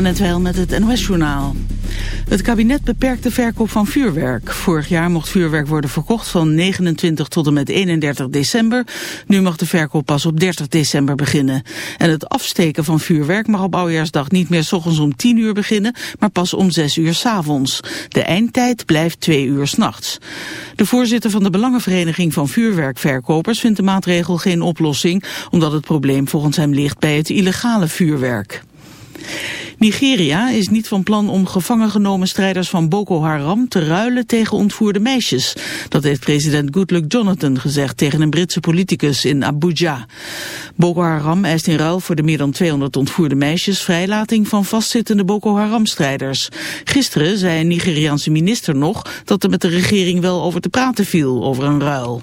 net wel met het NOS-journaal. Het kabinet beperkt de verkoop van vuurwerk. Vorig jaar mocht vuurwerk worden verkocht van 29 tot en met 31 december. Nu mag de verkoop pas op 30 december beginnen. En het afsteken van vuurwerk mag op Oudejaarsdag niet meer s ochtends om 10 uur beginnen, maar pas om 6 uur s avonds. De eindtijd blijft 2 uur s'nachts. De voorzitter van de Belangenvereniging van Vuurwerkverkopers vindt de maatregel geen oplossing, omdat het probleem volgens hem ligt bij het illegale vuurwerk. Nigeria is niet van plan om gevangen genomen strijders van Boko Haram te ruilen tegen ontvoerde meisjes. Dat heeft president Goodluck Jonathan gezegd tegen een Britse politicus in Abuja. Boko Haram eist in ruil voor de meer dan 200 ontvoerde meisjes vrijlating van vastzittende Boko Haram strijders. Gisteren zei een Nigeriaanse minister nog dat er met de regering wel over te praten viel over een ruil.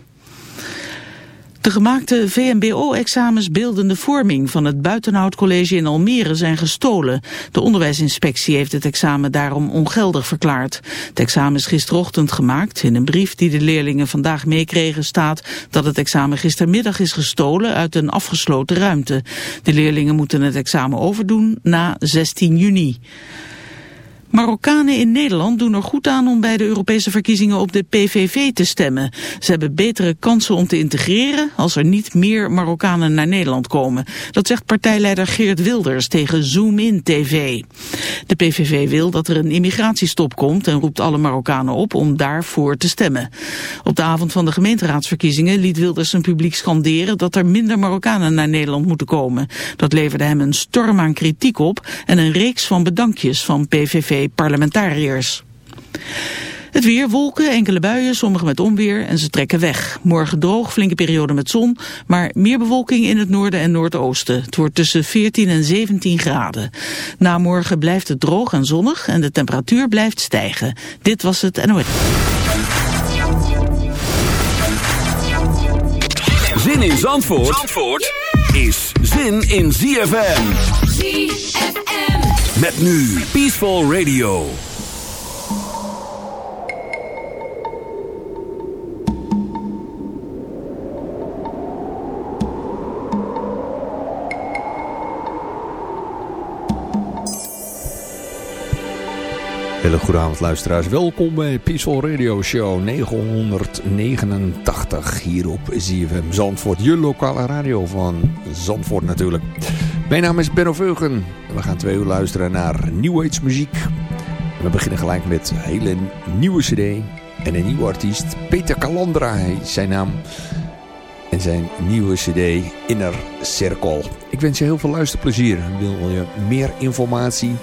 De gemaakte VMBO-examens beeldende vorming van het Buitenhout College in Almere zijn gestolen. De onderwijsinspectie heeft het examen daarom ongeldig verklaard. Het examen is gisterochtend gemaakt. In een brief die de leerlingen vandaag meekregen staat dat het examen gistermiddag is gestolen uit een afgesloten ruimte. De leerlingen moeten het examen overdoen na 16 juni. Marokkanen in Nederland doen er goed aan om bij de Europese verkiezingen op de PVV te stemmen. Ze hebben betere kansen om te integreren als er niet meer Marokkanen naar Nederland komen. Dat zegt partijleider Geert Wilders tegen Zoom In TV. De PVV wil dat er een immigratiestop komt en roept alle Marokkanen op om daarvoor te stemmen. Op de avond van de gemeenteraadsverkiezingen liet Wilders zijn publiek scanderen dat er minder Marokkanen naar Nederland moeten komen. Dat leverde hem een storm aan kritiek op en een reeks van bedankjes van PVV parlementariërs. Het weer, wolken, enkele buien, sommige met onweer en ze trekken weg. Morgen droog, flinke periode met zon, maar meer bewolking in het noorden en noordoosten. Het wordt tussen 14 en 17 graden. Na morgen blijft het droog en zonnig en de temperatuur blijft stijgen. Dit was het NOS. Zin in Zandvoort, Zandvoort is zin in ZFM. ZFM. Met nu Peaceful Radio. Hele goede avond luisteraars. Welkom bij Peaceful Radio Show 989 hier op ZFM Zandvoort. Je lokale radio van Zandvoort natuurlijk. Mijn naam is Benno Veugen. We gaan twee uur luisteren naar New Age muziek. We beginnen gelijk met een hele nieuwe cd en een nieuwe artiest. Peter Calandra is zijn naam. En zijn nieuwe cd Inner Circle. Ik wens je heel veel luisterplezier. Wil je meer informatie?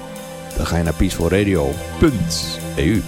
Dan ga je naar peacefulradio.eu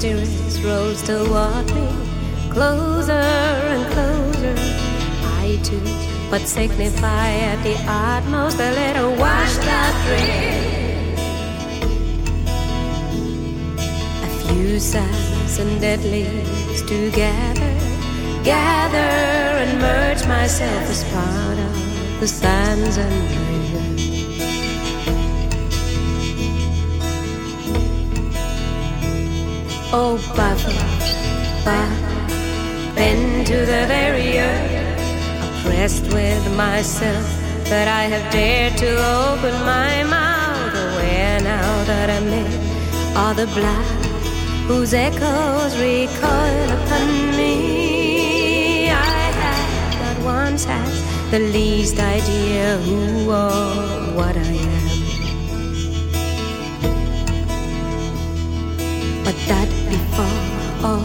mysterious rolls toward me, closer and closer. I too, but signify at the utmost a little washed out thrill. A few sighs and dead leaves together, gather and merge myself as part of the sands and Oh, Buffalo, Buffalo, bend to the very earth, oppressed with myself but I have dared to open my mouth. Aware now that I'm in all the blood whose echoes recoil upon me. I have not once had the least idea who or what I am. Oh,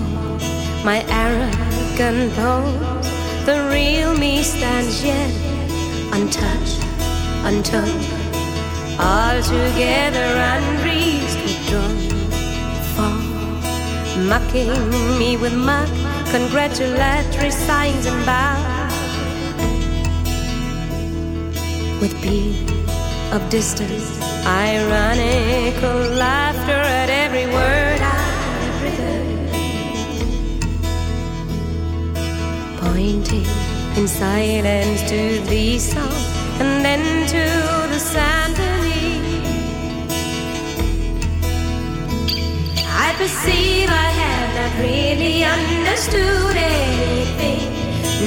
my arrogant pose. The real me stands yet untouched, untold, altogether unreached, withdrawn, far, mocking me with mock congratulatory signs and bows. With beat of distance, ironical laughter at every word pointing in silence to the song and then to the sand beneath. I perceive I have not really understood anything,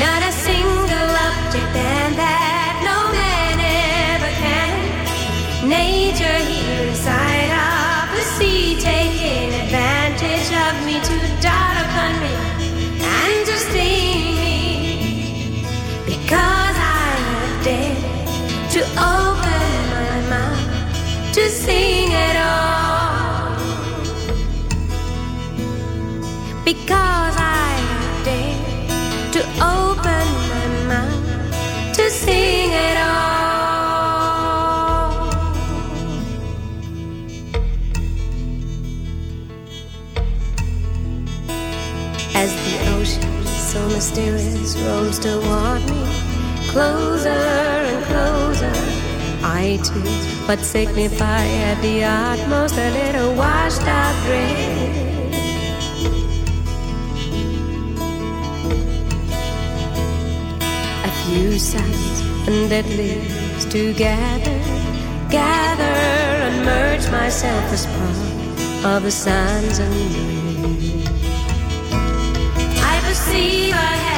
not a single object, and that no man ever can. Nature here inside of the sea taking advantage of me to dart upon me and to sting open my mouth to sing it all. Because I dared to open my mouth to sing it all. As the ocean so mysterious rolls toward me closer and closer. I too, but signify at the utmost a little washed out dread. A few sighs and dead leaves together, gather and merge myself as part of the sands and rain. I perceive I have